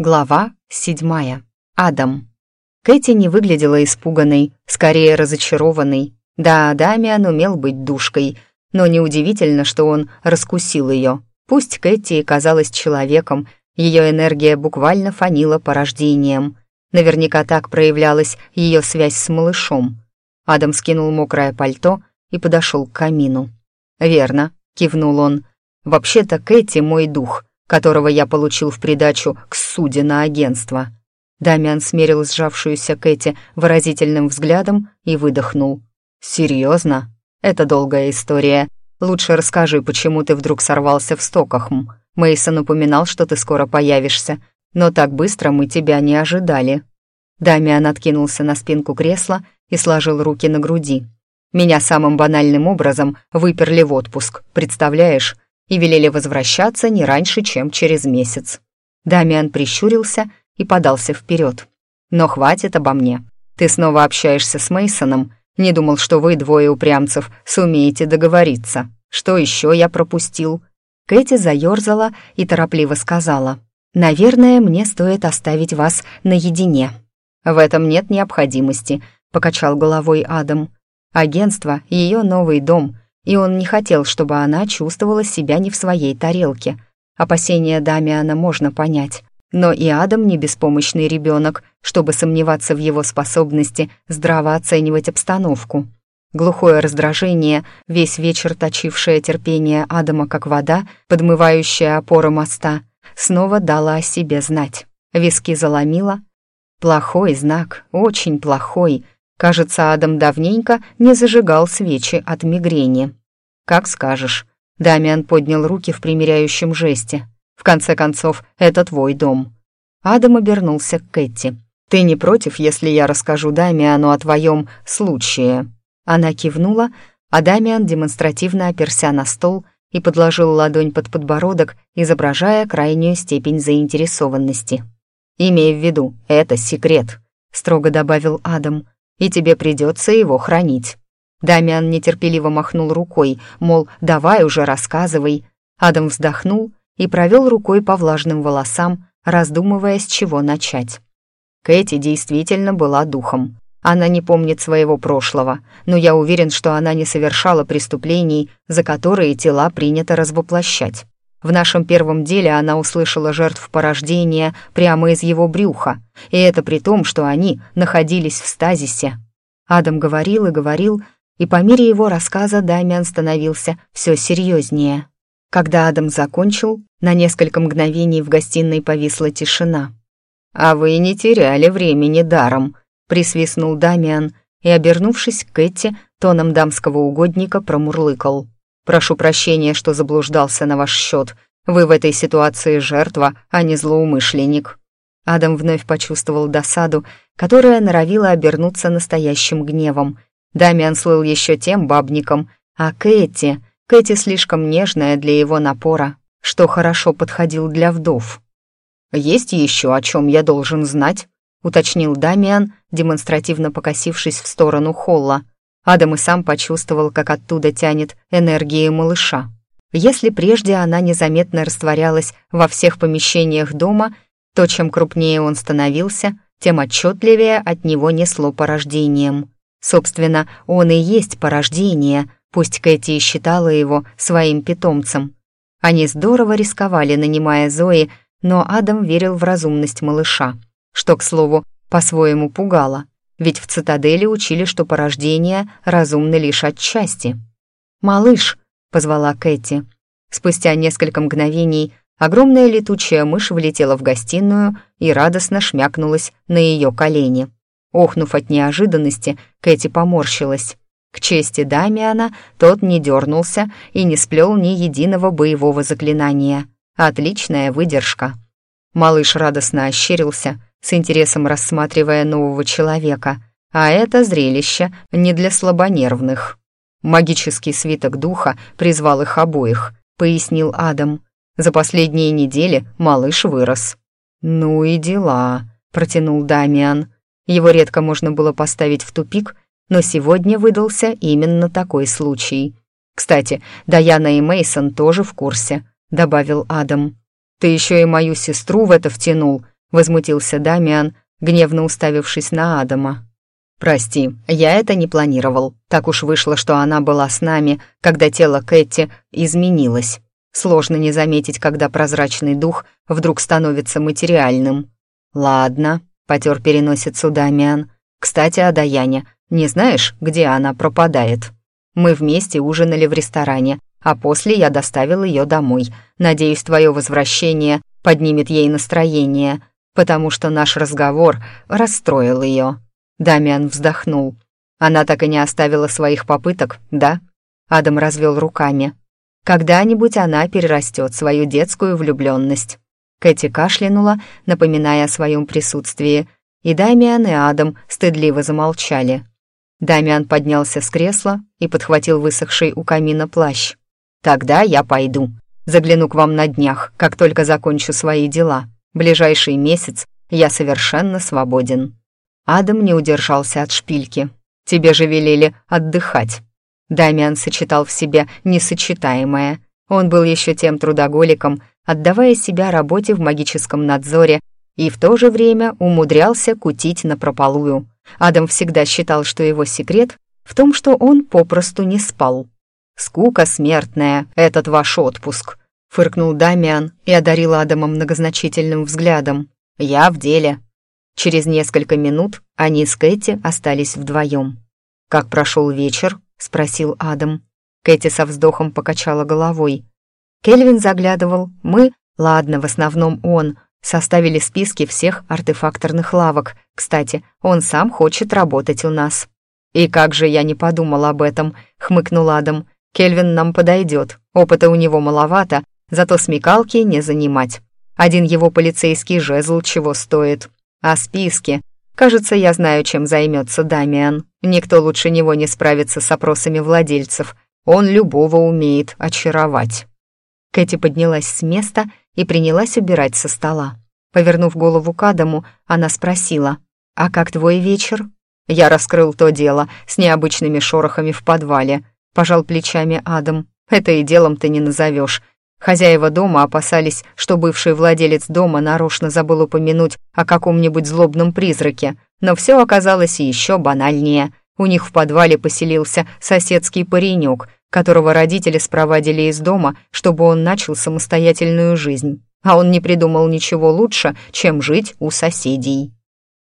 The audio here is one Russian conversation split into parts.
Глава седьмая. Адам. Кэти не выглядела испуганной, скорее разочарованной. Да, Дамиан умел быть душкой, но неудивительно, что он раскусил ее. Пусть Кэти казалась человеком, ее энергия буквально фанила порождением. Наверняка так проявлялась ее связь с малышом. Адам скинул мокрое пальто и подошел к камину. «Верно», — кивнул он. «Вообще-то Кэти мой дух, которого я получил в придачу к суде на агентство». Дамиан смерил сжавшуюся Кэти выразительным взглядом и выдохнул. «Серьезно? Это долгая история. Лучше расскажи, почему ты вдруг сорвался в Стокахм. Мейсон упоминал, что ты скоро появишься, но так быстро мы тебя не ожидали». Дамиан откинулся на спинку кресла и сложил руки на груди. «Меня самым банальным образом выперли в отпуск, представляешь? И велели возвращаться не раньше, чем через месяц. Дамиан прищурился и подался вперед. «Но хватит обо мне. Ты снова общаешься с Мейсоном. Не думал, что вы, двое упрямцев, сумеете договориться. Что еще я пропустил?» Кэти заерзала и торопливо сказала. «Наверное, мне стоит оставить вас наедине». «В этом нет необходимости», — покачал головой Адам. «Агентство — ее новый дом, и он не хотел, чтобы она чувствовала себя не в своей тарелке. Опасения Дамиана можно понять, но и Адам не беспомощный ребенок, чтобы сомневаться в его способности здраво оценивать обстановку. Глухое раздражение, весь вечер точившее терпение Адама как вода, подмывающая опоры моста, снова дала о себе знать. Виски заломила. Плохой знак, очень плохой. Кажется, Адам давненько не зажигал свечи от мигрени. «Как скажешь». Дамиан поднял руки в примиряющем жесте. «В конце концов, это твой дом». Адам обернулся к Кэти. «Ты не против, если я расскажу Дамиану о твоем случае?» Она кивнула, а Дамиан демонстративно оперся на стол и подложил ладонь под подбородок, изображая крайнюю степень заинтересованности. «Имей в виду, это секрет», — строго добавил Адам, «и тебе придется его хранить». Дамиан нетерпеливо махнул рукой, мол, давай уже рассказывай. Адам вздохнул и провел рукой по влажным волосам, раздумывая, с чего начать. Кэти действительно была духом. Она не помнит своего прошлого, но я уверен, что она не совершала преступлений, за которые тела принято развоплощать. В нашем первом деле она услышала жертв порождения прямо из его брюха, и это при том, что они находились в стазисе. Адам говорил и говорил, и по мере его рассказа Дамиан становился все серьезнее. Когда Адам закончил, на несколько мгновений в гостиной повисла тишина. «А вы не теряли времени даром», — присвистнул Дамиан и, обернувшись к Кэти, тоном дамского угодника промурлыкал. «Прошу прощения, что заблуждался на ваш счет. Вы в этой ситуации жертва, а не злоумышленник». Адам вновь почувствовал досаду, которая норовила обернуться настоящим гневом — Дамиан слыл еще тем бабником, а Кэти... Кэти слишком нежная для его напора, что хорошо подходил для вдов. «Есть еще о чем я должен знать?» — уточнил Дамиан, демонстративно покосившись в сторону холла. Адам и сам почувствовал, как оттуда тянет энергии малыша. Если прежде она незаметно растворялась во всех помещениях дома, то чем крупнее он становился, тем отчетливее от него несло порождением. Собственно, он и есть порождение, пусть Кэти и считала его своим питомцем. Они здорово рисковали, нанимая Зои, но Адам верил в разумность малыша, что, к слову, по-своему пугало, ведь в цитадели учили, что порождения разумны лишь отчасти. «Малыш», — позвала Кэти. Спустя несколько мгновений огромная летучая мышь влетела в гостиную и радостно шмякнулась на ее колени. Охнув от неожиданности, Кэти поморщилась. К чести Дамиана тот не дернулся и не сплел ни единого боевого заклинания. Отличная выдержка. Малыш радостно ощерился, с интересом рассматривая нового человека, а это зрелище не для слабонервных. «Магический свиток духа призвал их обоих», — пояснил Адам. «За последние недели малыш вырос». «Ну и дела», — протянул Дамиан. Его редко можно было поставить в тупик, но сегодня выдался именно такой случай. «Кстати, Даяна и Мейсон тоже в курсе», — добавил Адам. «Ты еще и мою сестру в это втянул», — возмутился Дамиан, гневно уставившись на Адама. «Прости, я это не планировал. Так уж вышло, что она была с нами, когда тело Кэти изменилось. Сложно не заметить, когда прозрачный дух вдруг становится материальным. Ладно, потер переносицу Дамиан. Кстати, о Даяне. Не знаешь, где она пропадает? Мы вместе ужинали в ресторане, а после я доставил ее домой. Надеюсь, твое возвращение поднимет ей настроение, потому что наш разговор расстроил ее. Дамиан вздохнул. Она так и не оставила своих попыток, да? Адам развел руками. Когда-нибудь она перерастет свою детскую влюбленность. Кэти кашлянула, напоминая о своем присутствии, и Дамиан и Адам стыдливо замолчали. Дамиан поднялся с кресла и подхватил высохший у камина плащ. «Тогда я пойду. Загляну к вам на днях, как только закончу свои дела. Ближайший месяц я совершенно свободен». Адам не удержался от шпильки. «Тебе же велели отдыхать». Дамиан сочетал в себе несочетаемое. Он был еще тем трудоголиком, отдавая себя работе в магическом надзоре и в то же время умудрялся кутить напропалую. Адам всегда считал, что его секрет в том, что он попросту не спал. «Скука смертная, этот ваш отпуск», — фыркнул Дамиан и одарил Адама многозначительным взглядом. «Я в деле». Через несколько минут они с Кэти остались вдвоем. «Как прошел вечер?» — спросил Адам. Кэти со вздохом покачала головой. Кельвин заглядывал, мы, ладно, в основном он, составили списки всех артефакторных лавок. Кстати, он сам хочет работать у нас. «И как же я не подумал об этом», — хмыкнул Адам. «Кельвин нам подойдет, опыта у него маловато, зато смекалки не занимать. Один его полицейский жезл чего стоит. А списки Кажется, я знаю, чем займется Дамиан. Никто лучше него не справится с опросами владельцев. Он любого умеет очаровать. Кэти поднялась с места и принялась убирать со стола. Повернув голову к Адаму, она спросила, «А как твой вечер?» Я раскрыл то дело с необычными шорохами в подвале. Пожал плечами Адам. «Это и делом ты не назовешь. Хозяева дома опасались, что бывший владелец дома нарочно забыл упомянуть о каком-нибудь злобном призраке, но все оказалось еще банальнее. У них в подвале поселился соседский паренек, которого родители спровадили из дома, чтобы он начал самостоятельную жизнь. А он не придумал ничего лучше, чем жить у соседей.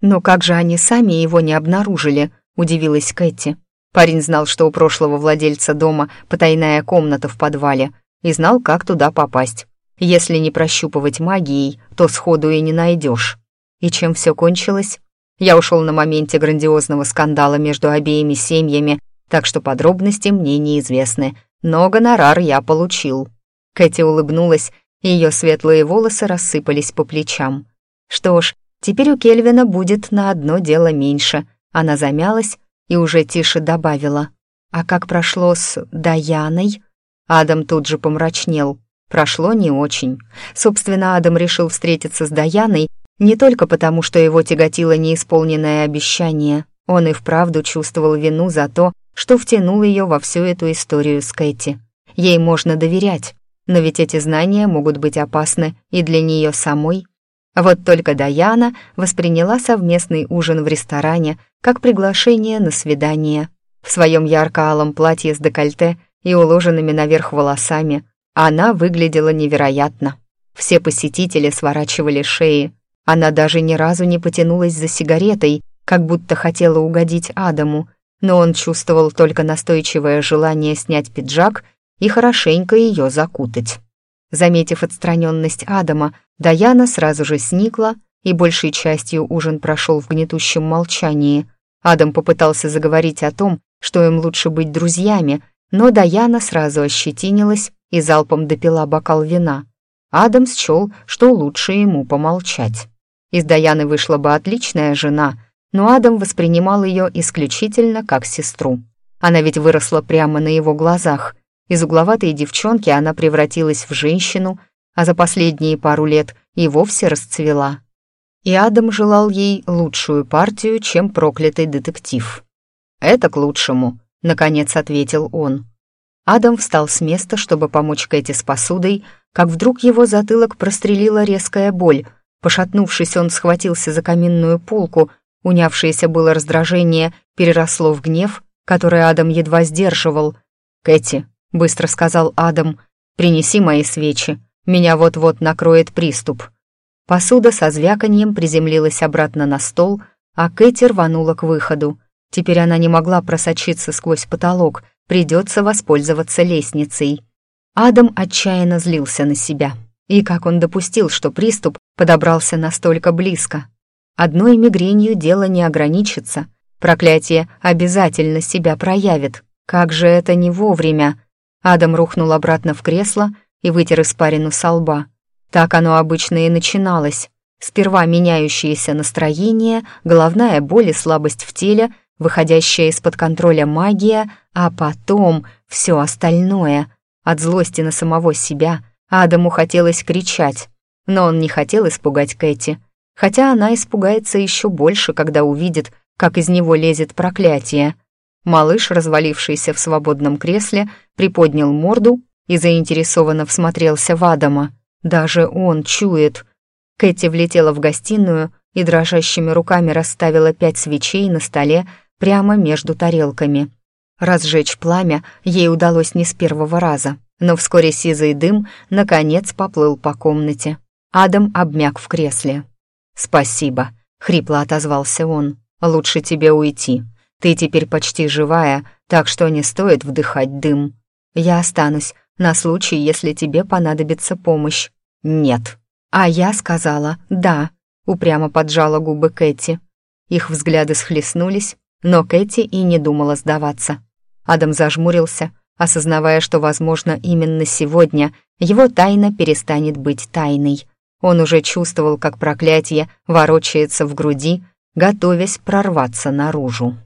«Но как же они сами его не обнаружили?» — удивилась Кэти. Парень знал, что у прошлого владельца дома потайная комната в подвале — и знал, как туда попасть. Если не прощупывать магией, то сходу и не найдешь. И чем все кончилось? Я ушел на моменте грандиозного скандала между обеими семьями, так что подробности мне неизвестны, но гонорар я получил. Кэти улыбнулась, и ее светлые волосы рассыпались по плечам. Что ж, теперь у Кельвина будет на одно дело меньше. Она замялась и уже тише добавила. А как прошло с Даяной? Адам тут же помрачнел. Прошло не очень. Собственно, Адам решил встретиться с Даяной не только потому, что его тяготило неисполненное обещание. Он и вправду чувствовал вину за то, что втянул ее во всю эту историю с Кэти. Ей можно доверять, но ведь эти знания могут быть опасны и для нее самой. Вот только Даяна восприняла совместный ужин в ресторане как приглашение на свидание. В своем ярко-алом платье с декольте и уложенными наверх волосами, она выглядела невероятно. Все посетители сворачивали шеи. Она даже ни разу не потянулась за сигаретой, как будто хотела угодить Адаму, но он чувствовал только настойчивое желание снять пиджак и хорошенько ее закутать. Заметив отстраненность Адама, Даяна сразу же сникла, и большей частью ужин прошел в гнетущем молчании. Адам попытался заговорить о том, что им лучше быть друзьями, но Даяна сразу ощетинилась и залпом допила бокал вина. Адам счел, что лучше ему помолчать. Из Даяны вышла бы отличная жена, но Адам воспринимал ее исключительно как сестру. Она ведь выросла прямо на его глазах. Из угловатой девчонки она превратилась в женщину, а за последние пару лет и вовсе расцвела. И Адам желал ей лучшую партию, чем проклятый детектив. «Это к лучшему», — наконец ответил он. Адам встал с места, чтобы помочь Кэти с посудой, как вдруг его затылок прострелила резкая боль. Пошатнувшись, он схватился за каминную полку, унявшееся было раздражение переросло в гнев, который Адам едва сдерживал. «Кэти», — быстро сказал Адам, — «принеси мои свечи, меня вот-вот накроет приступ». Посуда со звяканьем приземлилась обратно на стол, а Кэти рванула к выходу. Теперь она не могла просочиться сквозь потолок, придется воспользоваться лестницей. Адам отчаянно злился на себя. И как он допустил, что приступ подобрался настолько близко? Одной мигренью дело не ограничится. Проклятие обязательно себя проявит. Как же это не вовремя? Адам рухнул обратно в кресло и вытер испарину со лба. Так оно обычно и начиналось. Сперва меняющееся настроение, головная боль и слабость в теле, выходящая из-под контроля магия, а потом все остальное. От злости на самого себя Адаму хотелось кричать, но он не хотел испугать Кэти, хотя она испугается еще больше, когда увидит, как из него лезет проклятие. Малыш, развалившийся в свободном кресле, приподнял морду и заинтересованно всмотрелся в Адама. Даже он чует. Кэти влетела в гостиную и дрожащими руками расставила пять свечей на столе прямо между тарелками. Разжечь пламя ей удалось не с первого раза, но вскоре сизый дым наконец поплыл по комнате. Адам обмяк в кресле. «Спасибо», — хрипло отозвался он. «Лучше тебе уйти. Ты теперь почти живая, так что не стоит вдыхать дым. Я останусь на случай, если тебе понадобится помощь». «Нет». А я сказала «да», — упрямо поджала губы Кэти. Их взгляды схлестнулись, но Кэти и не думала сдаваться. Адам зажмурился, осознавая, что, возможно, именно сегодня его тайна перестанет быть тайной. Он уже чувствовал, как проклятие ворочается в груди, готовясь прорваться наружу.